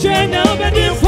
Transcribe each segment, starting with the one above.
children of the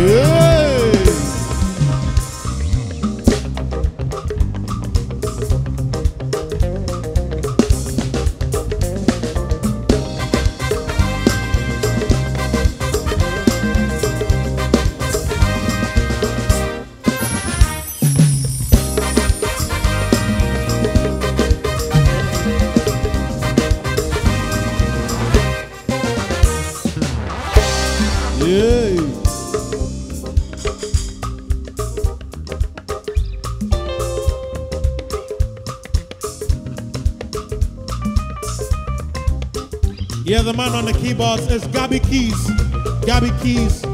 Yeah. other man on the keyboards is Gabby Keys. Gabby Keys.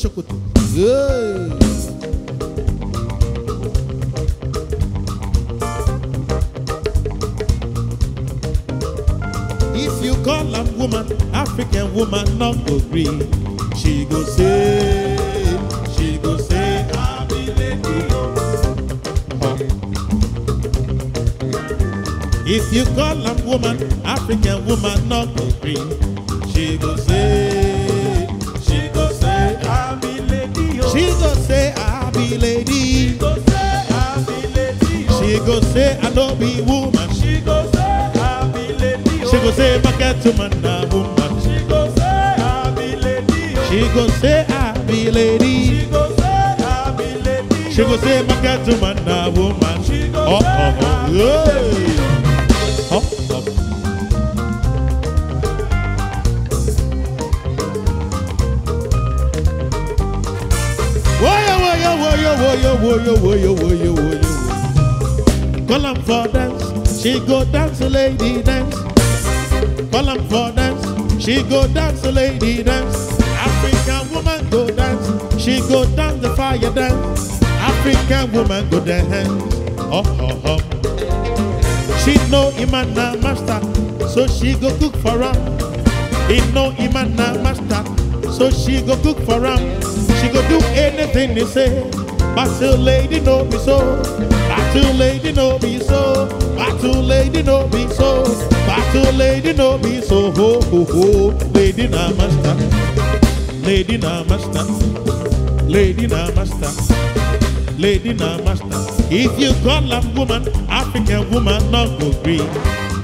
chucutu. She go dance, a lady dance. Call 'em for dance, she go dance, a lady dance. African woman go dance, she go dance the fire dance. African woman go dance. Oh, oh, oh. She know Imana master, so she go cook for him. He know Imana master, so she go cook for him. She go do anything they say. Battle lady know me so. Battle lady know me so. Battle lady no be so. Battle lady no be so. Ho ho ho. Lady na master. Lady na master. Lady na master. Lady na master. If you call a woman, African woman, not go green.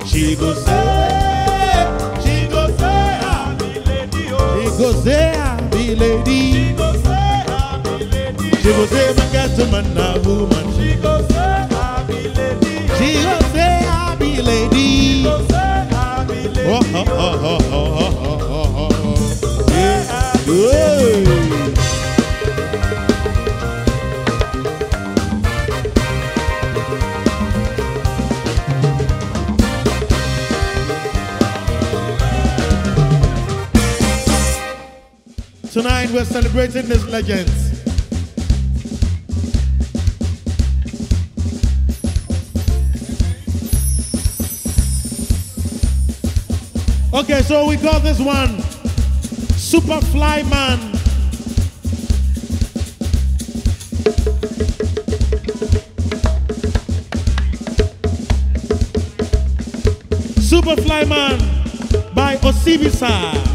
She go say, She go say I be lady, oh. she go say, I be lady. She go say I be lady, She go say, my gentleman, na woman. She go say I be lady, oh. She go Tonight we're celebrating these legends. Okay, so we call this one Superfly Man. Superfly Man by Osibisa.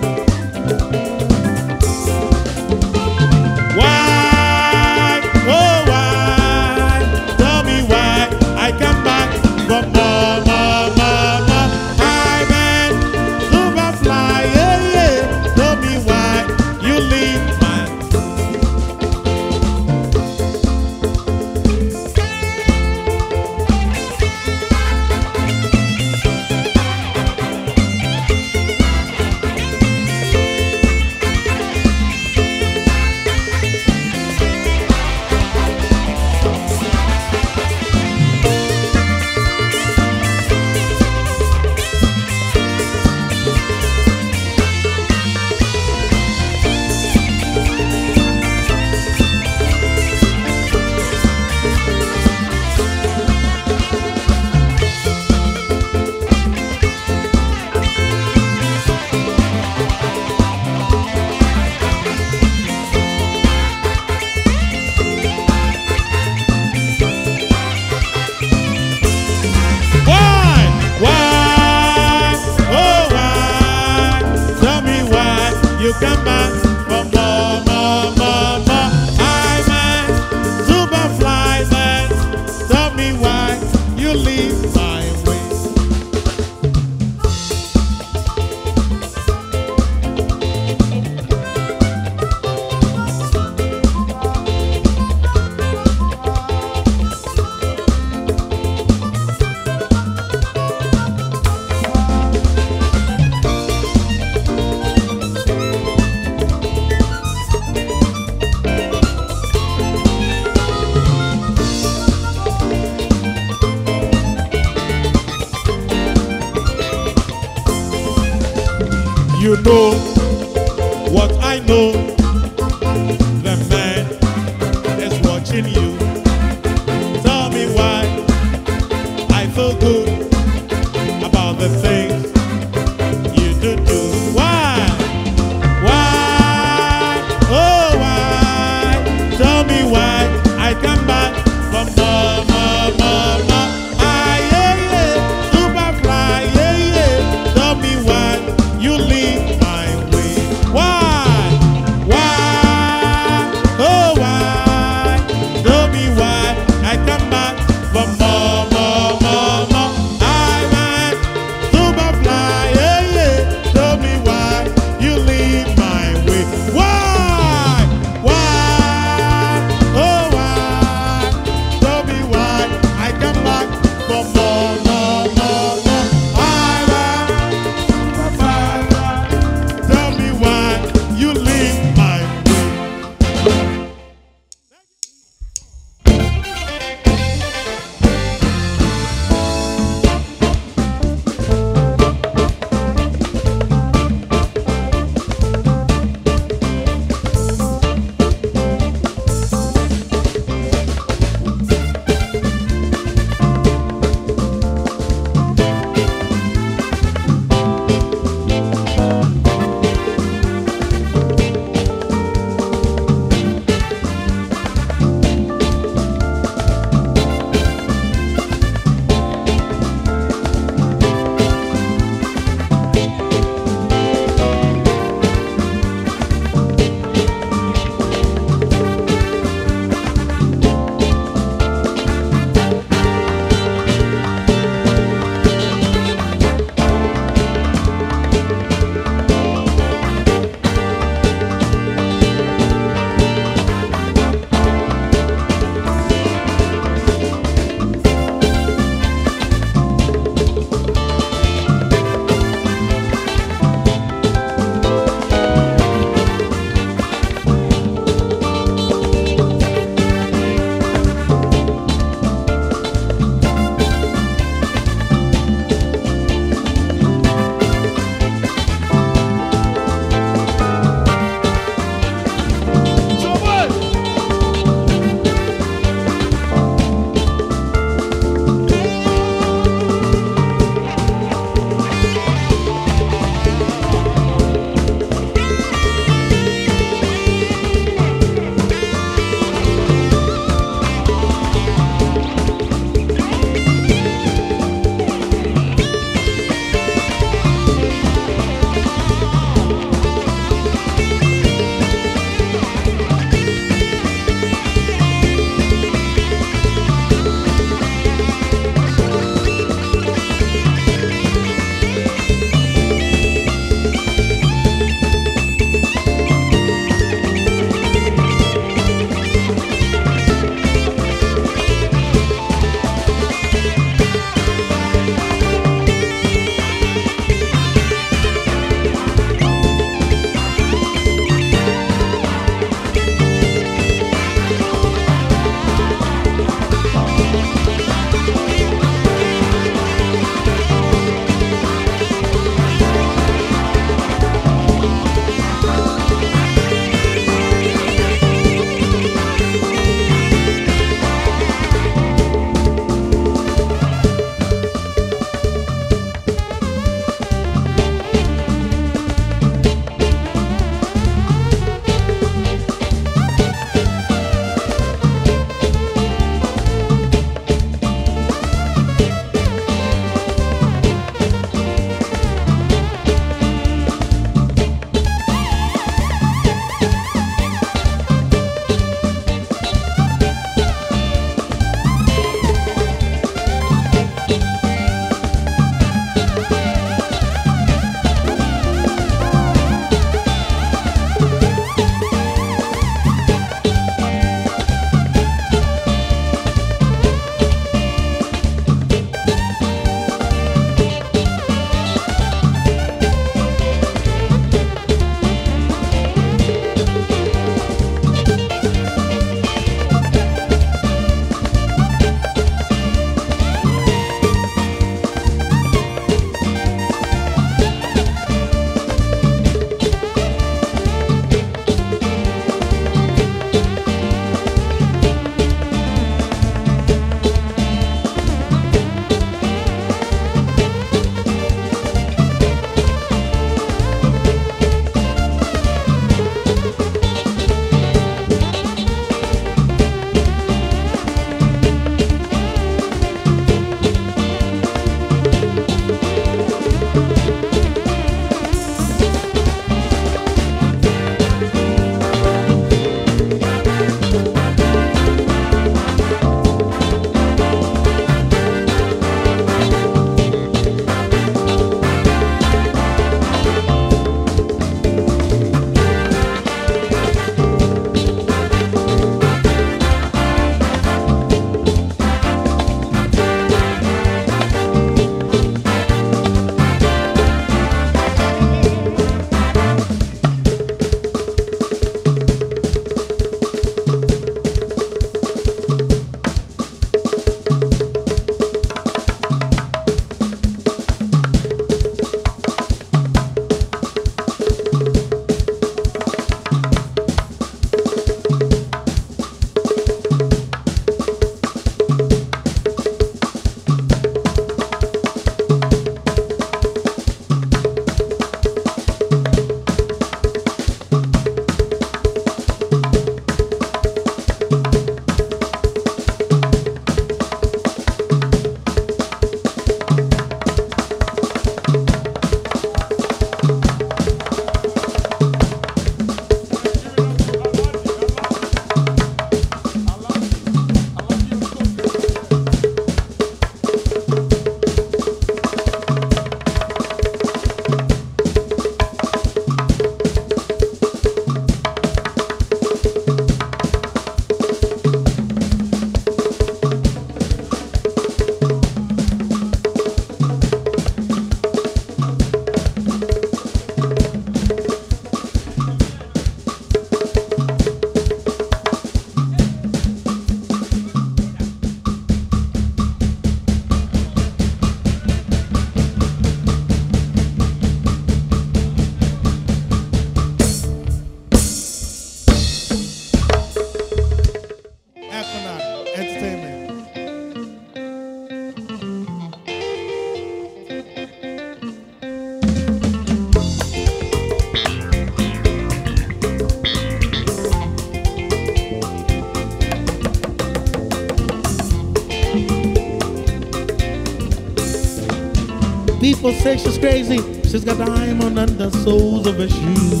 People say she's crazy. She's got diamond on the soles of her shoe.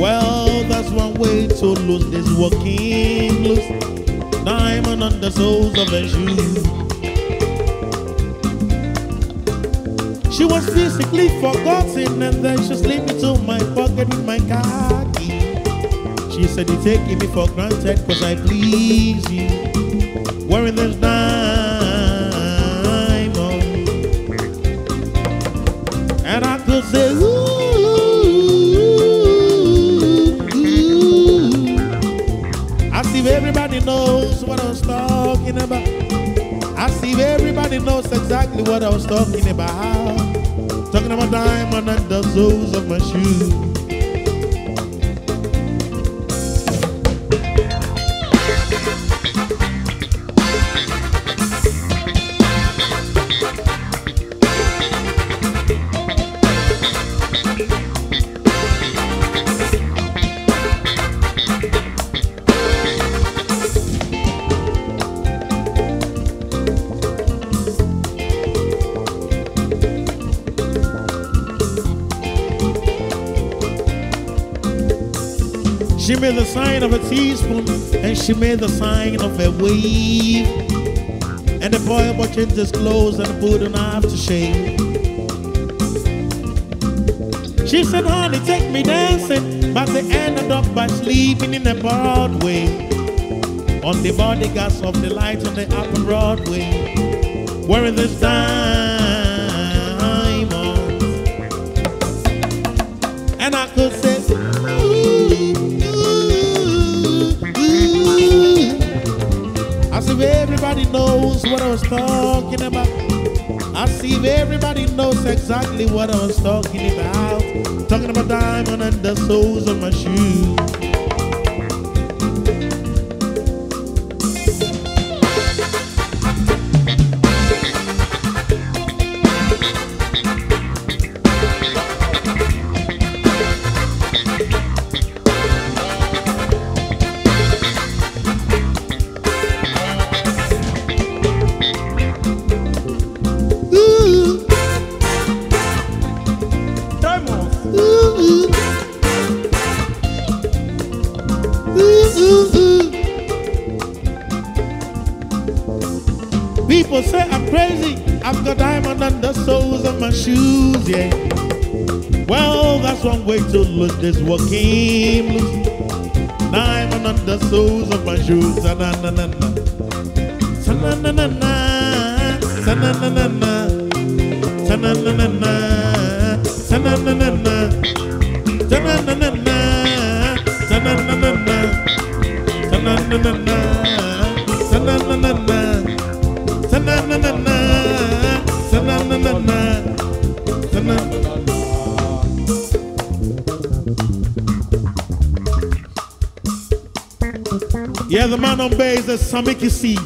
Well, that's one way to lose this walking loose. Diamond on the soles of her shoe. She was physically forgotten and then she slipped into my pocket with my car key. She said, You're taking me for granted because I please you. Wearing this diamond. I could ooh, ooh. As everybody knows what I was talking about. As if everybody knows exactly what I was talking about. Talking about diamond and the soles of my shoes. Made the sign of a teaspoon and she made the sign of a wave. And the boy changed his clothes and put on after shave. She said, honey, take me dancing, but they ended up by sleeping in the Broadway. On the bodyguards of the lights on the upper Broadway. Wearing this diamond. And I could say, if everybody knows what I was talking about. As if everybody knows exactly what I was talking about. Talking about diamond and the soles of my shoes. This walking loose. Diamond on the soles of my shoes. Na na na na na. Sa na na na na. Sa na na na na. Sa na na na na. Sa na na na na. Sa na na na na. Sa na na na na. Sa na na na na. Sa na na na na. The man on bass is Samiki C.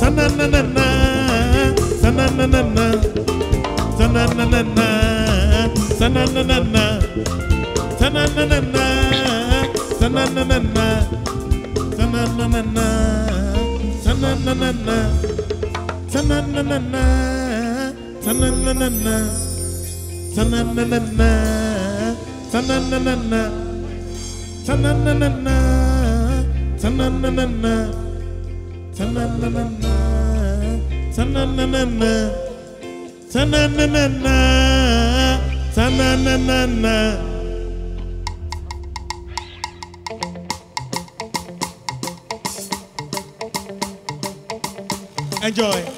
Sa-na-na-na-na. Sa-na-na-na-na. Sa-na-na-na-na. Sa-na-na-na-na. Sa-na-na-na-na. Ta-na-na-na-na, Enjoy.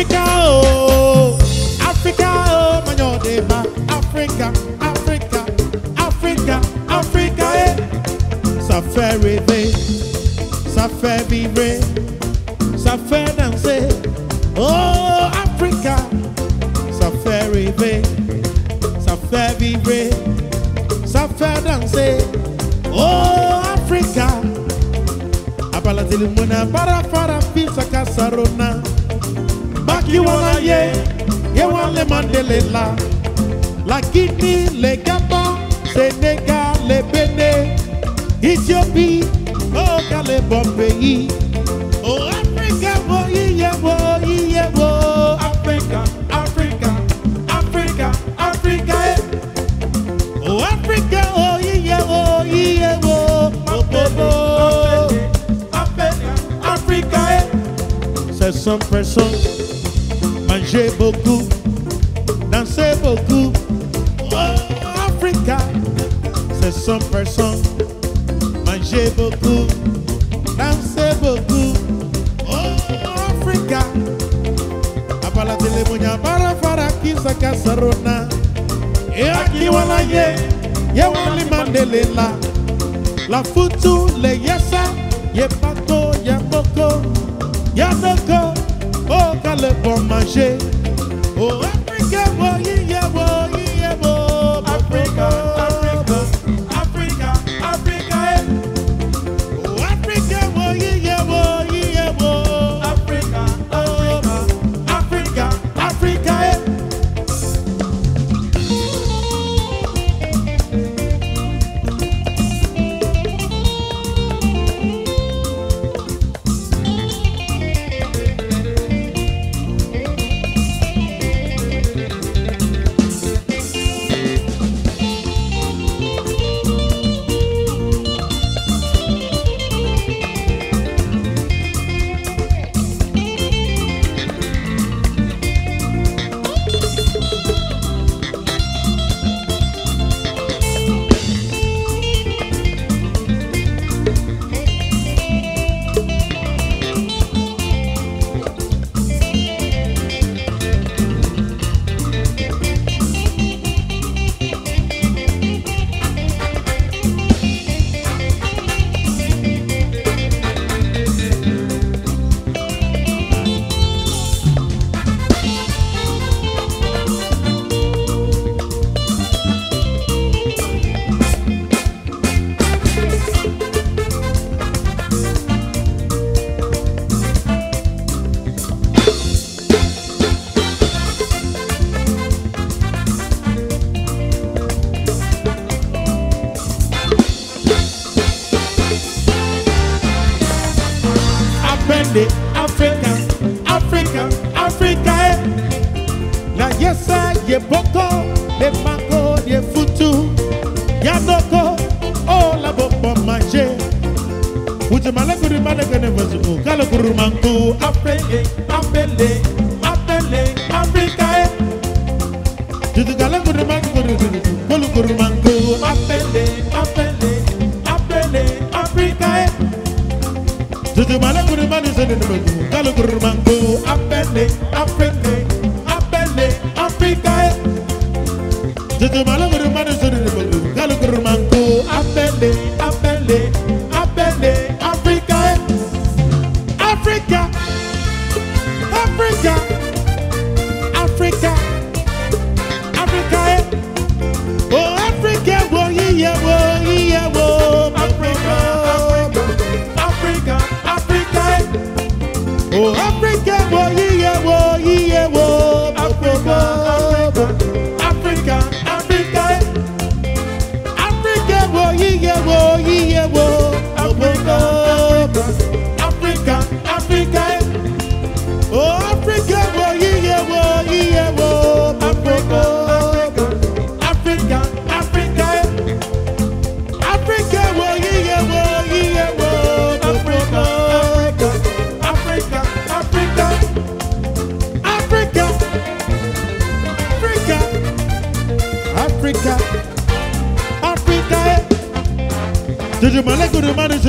Africa, oh, Africa, oh, manyo deba. Africa, Africa, Africa, Africa, eh. Fait rêver, ça fait vibrer, ça. Oh, Africa, fait rêver, ça fait vibrer, ça. Oh, Africa. Abala tilimuna para para pisa kasarona. Baki wana ye, ye wale mandelela. La Guinée, les Gabon, Sénégal, les Bénin, Éthiopie, oh, quel est bon pays. Oh, Africa, oh, yeah, oh, yeah, oh, Africa, Africa, Africa, Africa, eh. Oh, Africa, oh, yeah, oh, yeah, oh, oh, oh, oh. Africa, eh. C'est son personne, manger beaucoup, danser beaucoup. Oh, Africa, c'est son personne, manger beaucoup, danser beaucoup. Oh, Africa, abala telemonya para para kisa kasarona. E aki wala ye, ye wali mandelela. La futu le yesa, ye pato ye boko, ya doko, oh kale bon manger. Oh Africa, oh yeah, oh yeah, oh Africa,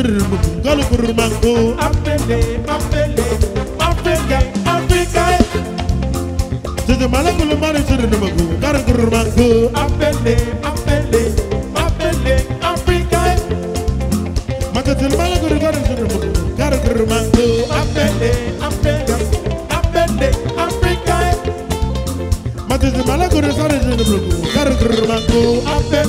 golu kuru mango. Apele, apele, Africa, Africa, eh. Kuru mane suru mugu, golu kuru mango. apele, apele, apele, Africa, eh. Maka tuju male kuru golu suru mugu, golu kuru mango. apele, apele, apele, Africa, eh. Maka tuju male kuru suru mugu, golu kuru mango. apele,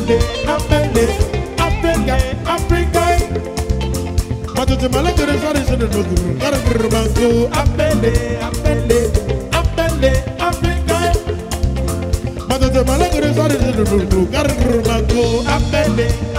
te malagere fari se de noguru kare kurbango apele apele apele afrika Mata te malagere fari se de noguru kare kurbango apele apele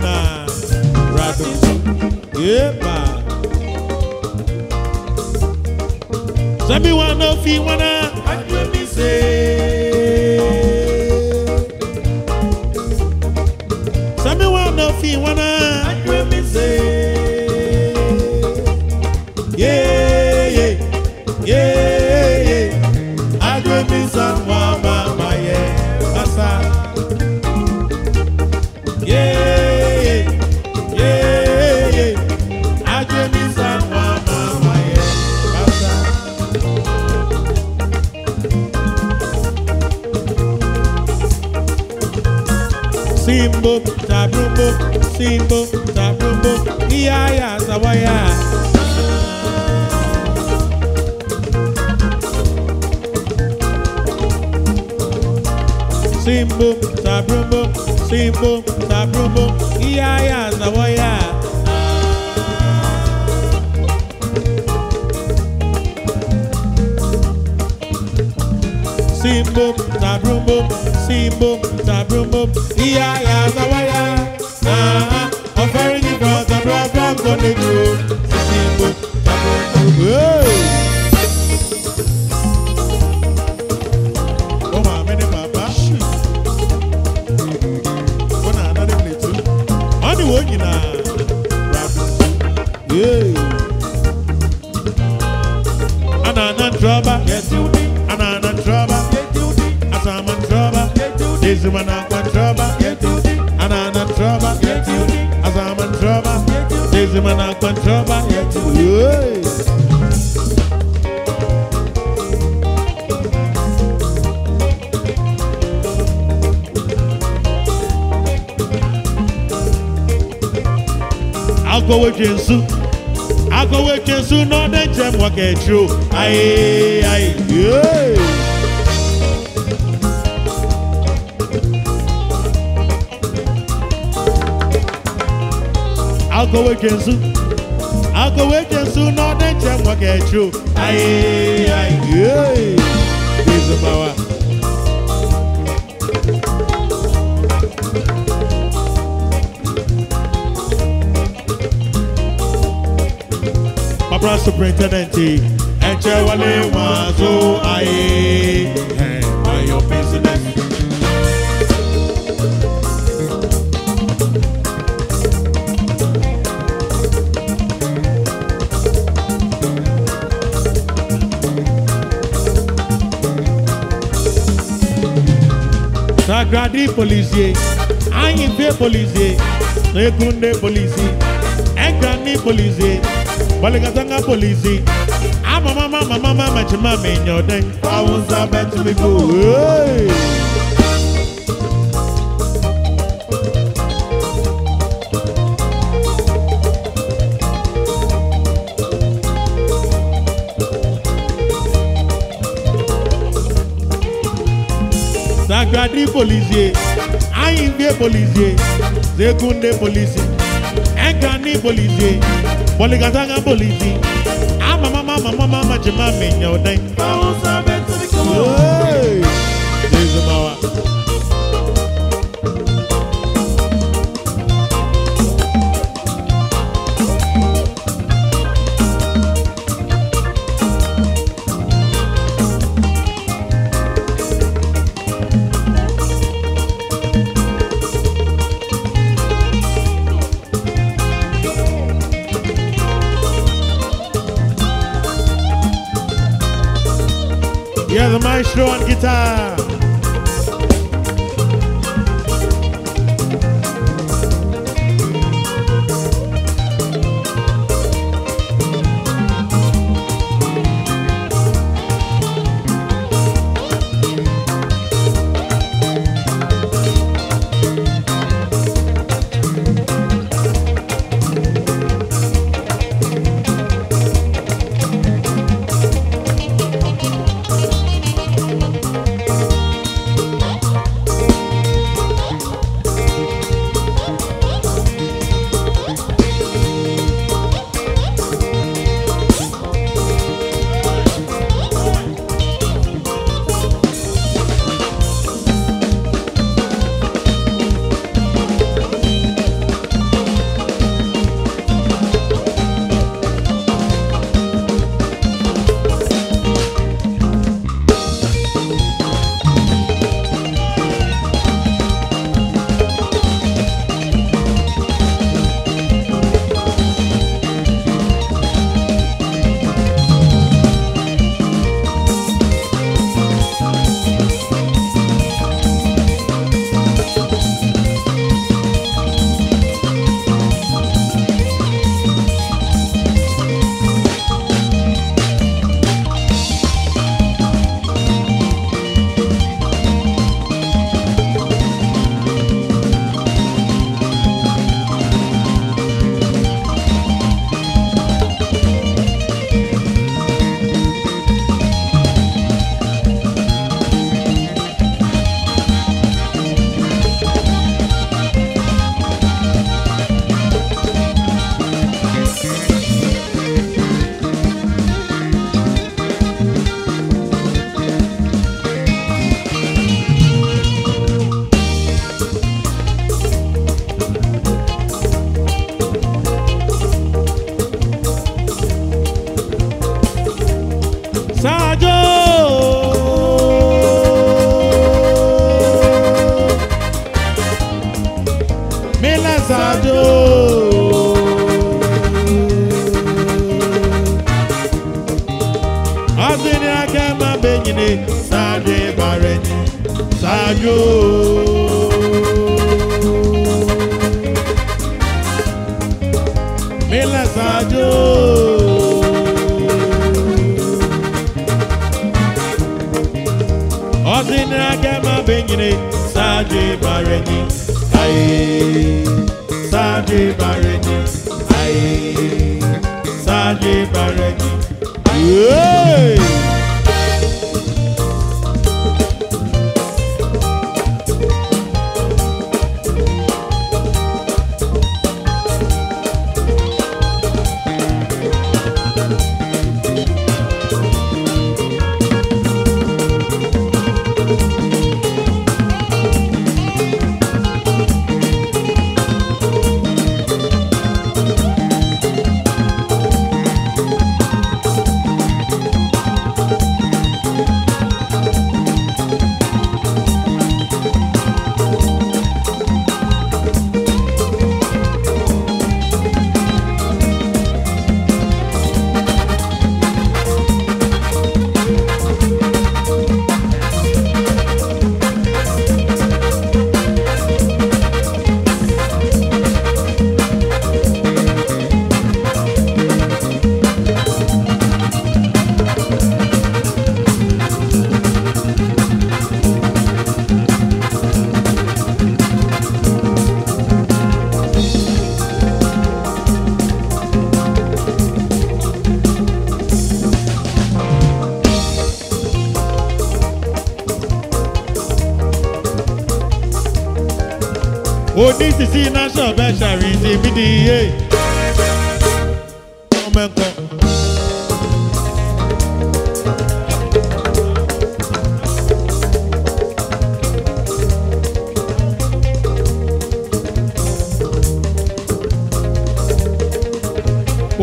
Nyina. Rado. Sabi wana fi wana. Sabi simbo, tabrumbo, iya ya sawaya. Simbo, tabrumbo, simbo, tabrumbo, ya sawaya. Simbo, tabrumbo, simbo, tabrumbo, ya negro agye nsu akɔwɔ etwe nsu na ɔde Aye, aye, ɔka I go ayi yee. I go nsu akɔwɔ etwe nsu na ɔde nkyɛn mu aye, ekyiro ayi ayi yee. general superintendent ẹ̀jẹ̀ wálé máa tó ayé ẹ̀ business. Sagradi polisie, Ayinfe polisie, Egunde polisie, Ẹgbani polisie. Bali Balingazanga polisi. I'm mama, mama, mama, my chima, me, your day. I was a bet to be good. Sagradi polisi. zekunde polisi. Zegunde polisi. Engani polisi. Boligatanga Bolidi. I'm a mama, mama, mama, Jimmy, your name. There's a mama. ọdún ní agẹ́mọ́ bẹ́yìnrẹ́ sáájú ìbàrẹ̀ ni ayé sáájú ìbàrẹ̀ ni ayé sáájú ìbàrẹ̀ ni. sisi na sọbẹ sari ti bi di ye. ọmọ nǹkan.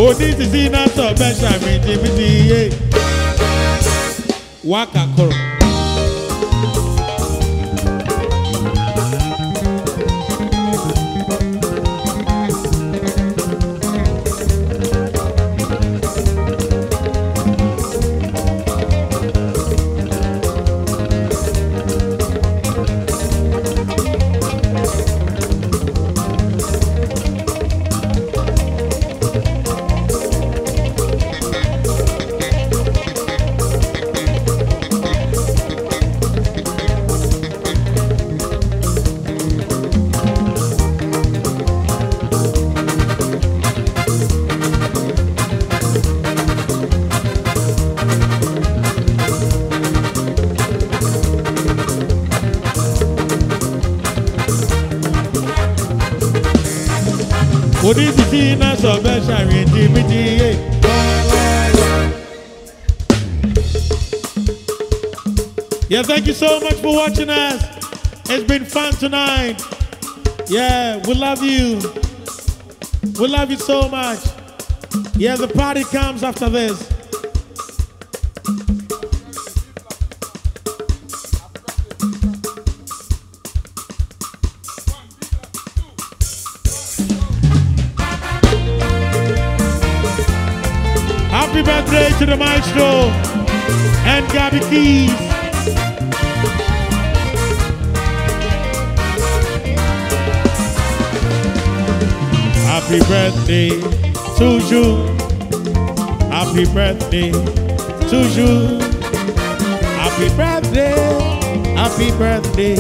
òní sisi na sọbẹ sari ti bi di ye. wákàkọrọ. Yeah, thank you so much for watching us. It's been fun tonight. Yeah, we love you. We love you so much. Yeah, the party comes after this. Happy birthday to you. Happy birthday to you. Happy birthday. Happy birthday.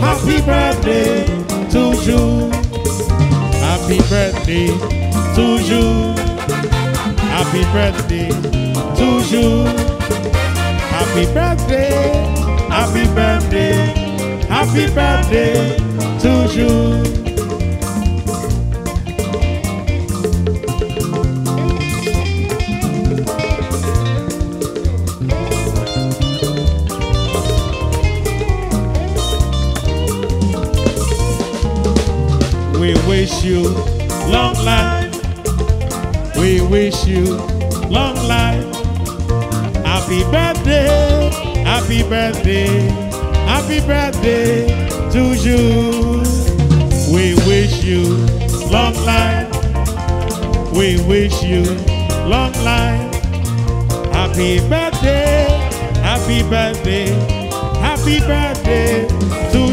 Happy birthday to you. Happy birthday to you. Happy birthday to you. Happy birthday. Happy birthday. Happy birthday to you. We wish you long life. We wish you long life. Happy birthday, happy birthday, happy birthday to you. We wish you long life. We wish you long life. Happy birthday, happy birthday, happy birthday to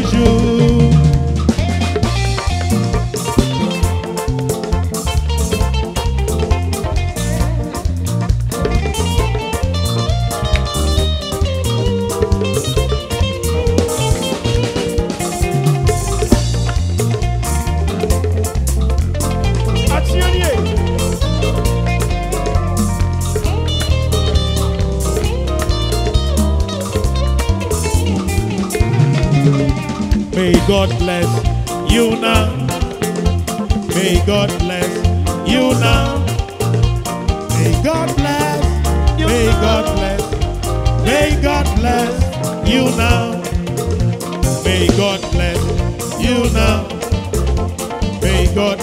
God bless you now. May God bless you now. May God bless. May God bless. May God bless you now. May God bless you now. May God